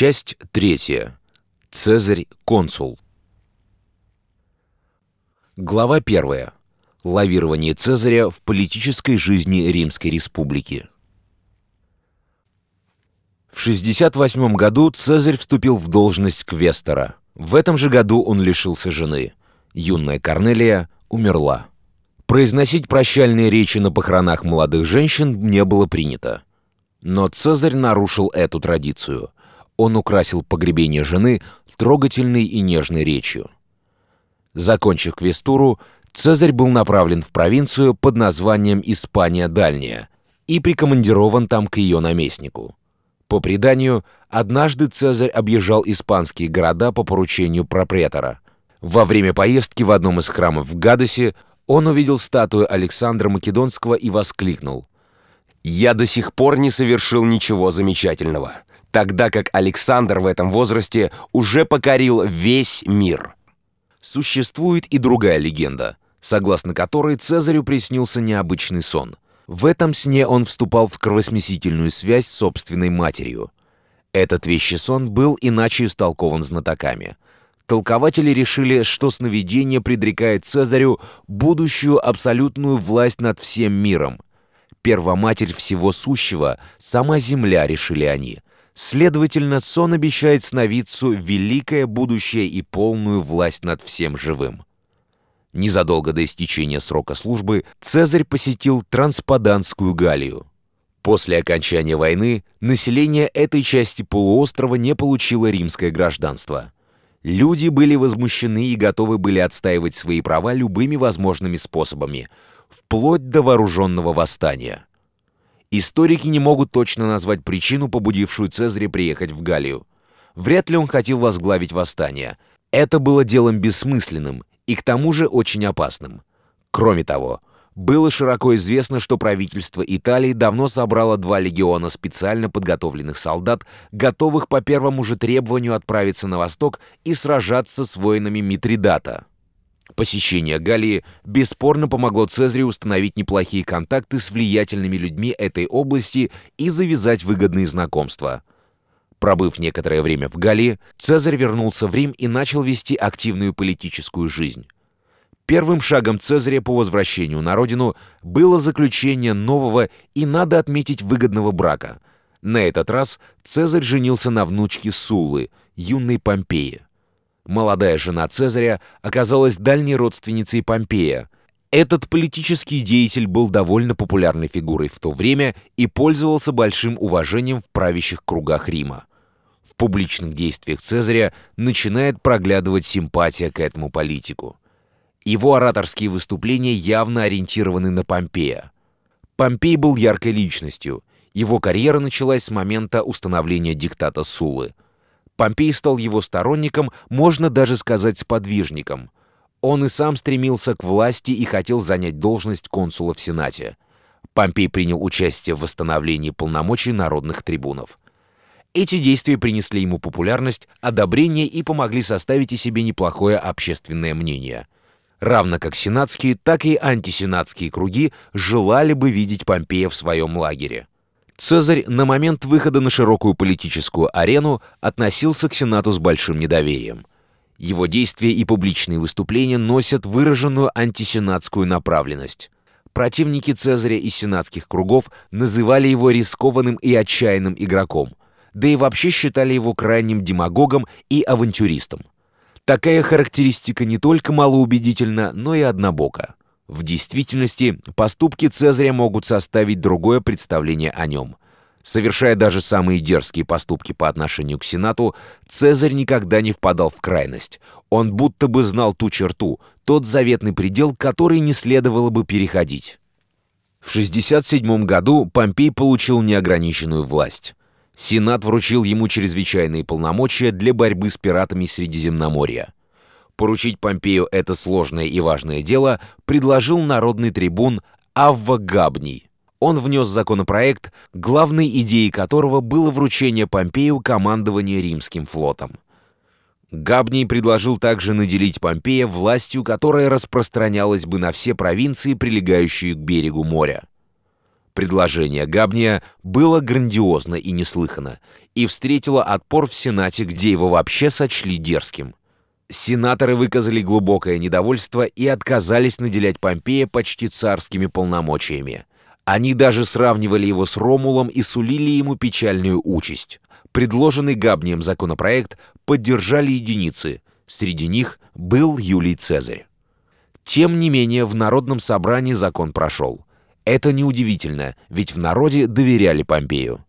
Часть третья. Цезарь консул. Глава первая. Лавирование Цезаря в политической жизни Римской Республики. В 68 году Цезарь вступил в должность квестора. В этом же году он лишился жены. Юная Корнелия умерла. Произносить прощальные речи на похоронах молодых женщин не было принято. Но Цезарь нарушил эту традицию. Он украсил погребение жены трогательной и нежной речью. Закончив квестуру, Цезарь был направлен в провинцию под названием Испания Дальняя и прикомандирован там к ее наместнику. По преданию, однажды Цезарь объезжал испанские города по поручению пропретора. Во время поездки в одном из храмов в Гадосе он увидел статую Александра Македонского и воскликнул. «Я до сих пор не совершил ничего замечательного, тогда как Александр в этом возрасте уже покорил весь мир». Существует и другая легенда, согласно которой Цезарю приснился необычный сон. В этом сне он вступал в кровосмесительную связь с собственной матерью. Этот вещий сон был иначе истолкован знатоками – Толкователи решили, что сновидение предрекает Цезарю будущую абсолютную власть над всем миром. Первоматерь всего сущего — сама Земля, решили они. Следовательно, сон обещает сновидцу великое будущее и полную власть над всем живым. Незадолго до истечения срока службы Цезарь посетил Транспаданскую Галлию. После окончания войны население этой части полуострова не получило римское гражданство — Люди были возмущены и готовы были отстаивать свои права любыми возможными способами, вплоть до вооруженного восстания. Историки не могут точно назвать причину, побудившую Цезаря приехать в Галлию. Вряд ли он хотел возглавить восстание. Это было делом бессмысленным и к тому же очень опасным. Кроме того, было широко известно, что правительство Италии давно собрало два легиона специально подготовленных солдат, готовых по первому же требованию отправиться на восток и сражаться с воинами Митридата. Посещение Галлии бесспорно помогло Цезарю установить неплохие контакты с влиятельными людьми этой области и завязать выгодные знакомства. Пробыв некоторое время в Галлии, Цезарь вернулся в Рим и начал вести активную политическую жизнь. Первым шагом Цезаря по возвращению на родину было заключение нового и, надо отметить, выгодного брака. На этот раз Цезарь женился на внучке Сулы, юной Помпеи. Молодая жена Цезаря оказалась дальней родственницей Помпея. Этот политический деятель был довольно популярной фигурой в то время и пользовался большим уважением в правящих кругах Рима. В публичных действиях Цезаря начинает проглядывать симпатия к этому политику. Его ораторские выступления явно ориентированы на Помпея. Помпей был яркой личностью. Его карьера началась с момента установления диктата Сулы. Помпей стал его сторонником, можно даже сказать сподвижником. Он и сам стремился к власти и хотел занять должность консула в Сенате. Помпей принял участие в восстановлении полномочий народных трибунов. Эти действия принесли ему популярность, одобрение и помогли составить о себе неплохое общественное мнение – равно как сенатские, так и антисенатские круги желали бы видеть Помпея в своем лагере. Цезарь на момент выхода на широкую политическую арену относился к Сенату с большим недоверием. Его действия и публичные выступления носят выраженную антисенатскую направленность. Противники Цезаря из сенатских кругов называли его рискованным и отчаянным игроком, да и вообще считали его крайним демагогом и авантюристом. Такая характеристика не только малоубедительна, но и однобока. В действительности, поступки Цезаря могут составить другое представление о нем. Совершая даже самые дерзкие поступки по отношению к Сенату, Цезарь никогда не впадал в крайность. Он будто бы знал ту черту, тот заветный предел, который не следовало бы переходить. В 67 году Помпей получил неограниченную власть. Сенат вручил ему чрезвычайные полномочия для борьбы с пиратами Средиземноморья. Поручить Помпею это сложное и важное дело предложил народный трибун Авва Габний. Он внес законопроект, главной идеей которого было вручение Помпею командования римским флотом. Габний предложил также наделить Помпея властью, которая распространялась бы на все провинции, прилегающие к берегу моря. Предложение Габния было грандиозно и неслыханно, и встретило отпор в Сенате, где его вообще сочли дерзким. Сенаторы выказали глубокое недовольство и отказались наделять Помпея почти царскими полномочиями. Они даже сравнивали его с Ромулом и сулили ему печальную участь. Предложенный Габнием законопроект поддержали единицы, среди них был Юлий Цезарь. Тем не менее, в Народном собрании закон прошел. Это неудивительно, ведь в народе доверяли Помпею.